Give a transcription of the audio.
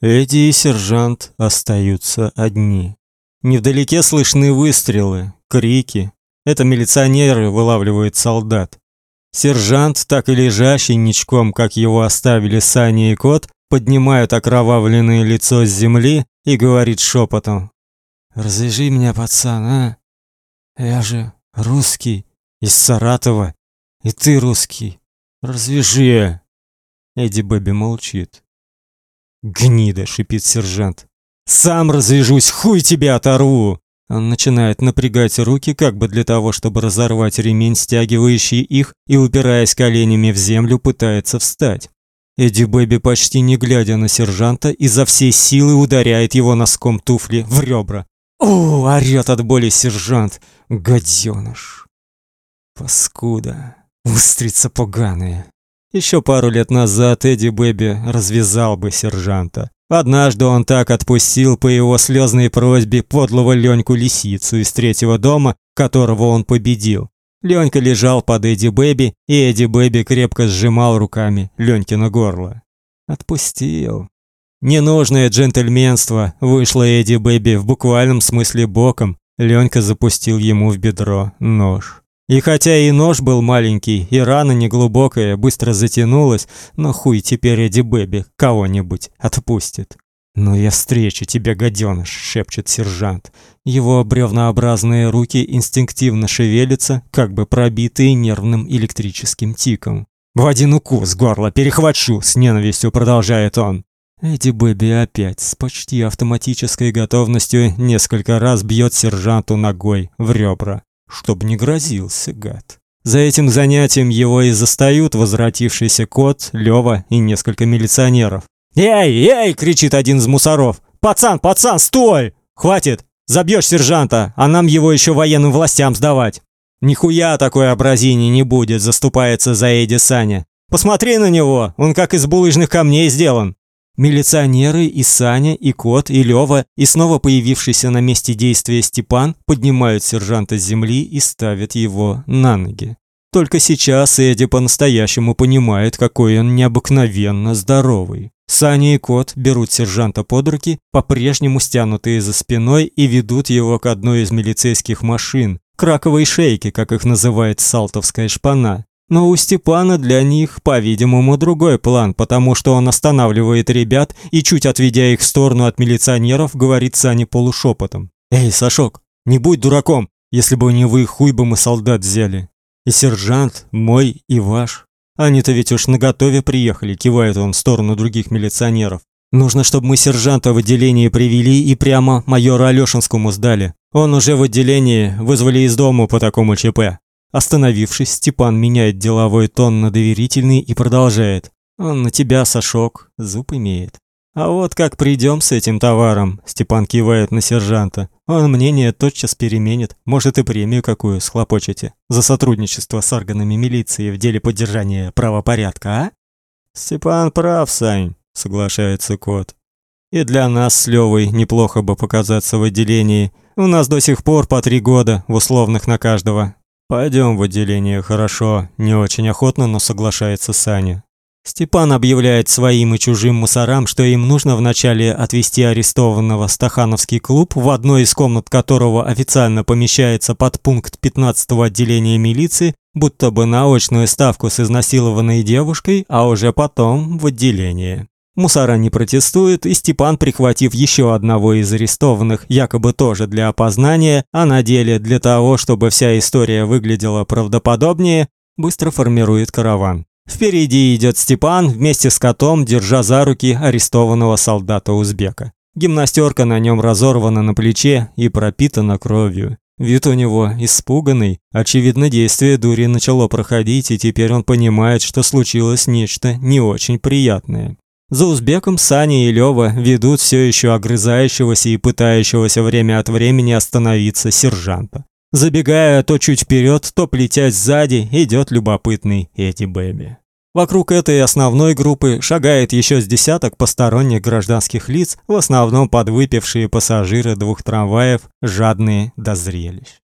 Эдди и сержант остаются одни. Невдалеке слышны выстрелы, крики. Это милиционеры вылавливают солдат. Сержант, так и лежащий ничком, как его оставили Саня и Кот, поднимает окровавленное лицо с земли и говорит шепотом: "Развяжи меня, пацан, а? Я же русский из Саратова, и ты русский. Развяжи". Эдди Бэби молчит. «Гнида!» — шипит сержант. «Сам развяжусь, хуй тебе оторву!» Он начинает напрягать руки, как бы для того, чтобы разорвать ремень, стягивающий их, и, упираясь коленями в землю, пытается встать. Эдди Бэби, почти не глядя на сержанта, изо всей силы ударяет его носком туфли в ребра. «О!» — орёт от боли сержант. «Гадёныш!» «Паскуда! Устрица поганая!» Еще пару лет назад Эдди Бэби развязал бы сержанта. Однажды он так отпустил по его слезной просьбе подлого Леньку Лисицу из третьего дома, которого он победил. Ленька лежал под Эдди Бэби, и Эдди Бэби крепко сжимал руками Ленькино горло. Отпустил. Ненужное джентльменство вышло Эдди Бэби в буквальном смысле боком. Ленька запустил ему в бедро нож. И хотя и нож был маленький, и рана неглубокая, быстро затянулась, но хуй теперь Эдди Бэби кого-нибудь отпустит. «Ну я встречу тебя, гаденыш!» — шепчет сержант. Его бревнообразные руки инстинктивно шевелятся, как бы пробитые нервным электрическим тиком. «В один укус горло перехвачу!» — с ненавистью продолжает он. Эдди Бэби опять с почти автоматической готовностью несколько раз бьет сержанту ногой в ребра чтоб не грозился, гад. За этим занятием его и застают возвратившийся кот, Лёва и несколько милиционеров. «Эй, эй!» — кричит один из мусоров. «Пацан, пацан, стой! Хватит! Забьешь сержанта, а нам его еще военным властям сдавать!» «Нихуя такой образини не будет», — заступается за Эдди Саня. «Посмотри на него, он как из булыжных камней сделан. Милиционеры и Саня, и Кот, и Лёва, и снова появившийся на месте действия Степан поднимают сержанта с земли и ставят его на ноги. Только сейчас Эдди по-настоящему понимает, какой он необыкновенно здоровый. Саня и Кот берут сержанта под руки, по-прежнему стянутые за спиной, и ведут его к одной из милицейских машин, краковой шейке, как их называет салтовская шпана. Но у Степана для них, по-видимому, другой план, потому что он останавливает ребят и, чуть отведя их в сторону от милиционеров, говорит Сане полушепотом. «Эй, Сашок, не будь дураком, если бы не вы, хуй бы мы солдат взяли. И сержант мой и ваш. Они-то ведь уж наготове приехали», кивает он в сторону других милиционеров. «Нужно, чтобы мы сержанта в отделении привели и прямо майора Алешинскому сдали. Он уже в отделении, вызвали из дома по такому ЧП». Остановившись, Степан меняет деловой тон на доверительный и продолжает. Он на тебя, Сашок, зуб имеет. А вот как придем с этим товаром, Степан кивает на сержанта. Он мнение тотчас переменит, может и премию какую схлопочете за сотрудничество с органами милиции в деле поддержания правопорядка, а? Степан прав, Сань, соглашается кот. И для нас с Левой неплохо бы показаться в отделении. У нас до сих пор по три года в условных на каждого. Пойдем в отделение, хорошо. Не очень охотно, но соглашается Саня. Степан объявляет своим и чужим мусорам, что им нужно вначале отвезти арестованного в Стахановский клуб, в одной из комнат которого официально помещается подпункт 15-го отделения милиции, будто бы на очную ставку с изнасилованной девушкой, а уже потом в отделение. Мусора не протестует, и Степан, прихватив еще одного из арестованных, якобы тоже для опознания, а на деле для того, чтобы вся история выглядела правдоподобнее, быстро формирует караван. Впереди идет Степан вместе с котом, держа за руки арестованного солдата-узбека. Гимнастерка на нем разорвана на плече и пропитана кровью. Вид у него испуганный. Очевидно, действие дури начало проходить, и теперь он понимает, что случилось нечто не очень приятное. За узбеком Саня и Лёва ведут все еще огрызающегося и пытающегося время от времени остановиться сержанта. Забегая то чуть вперед, то плетясь сзади, идет любопытный Эти Бэби. Вокруг этой основной группы шагает еще с десяток посторонних гражданских лиц, в основном подвыпившие пассажиры двух трамваев, жадные до зрелищ.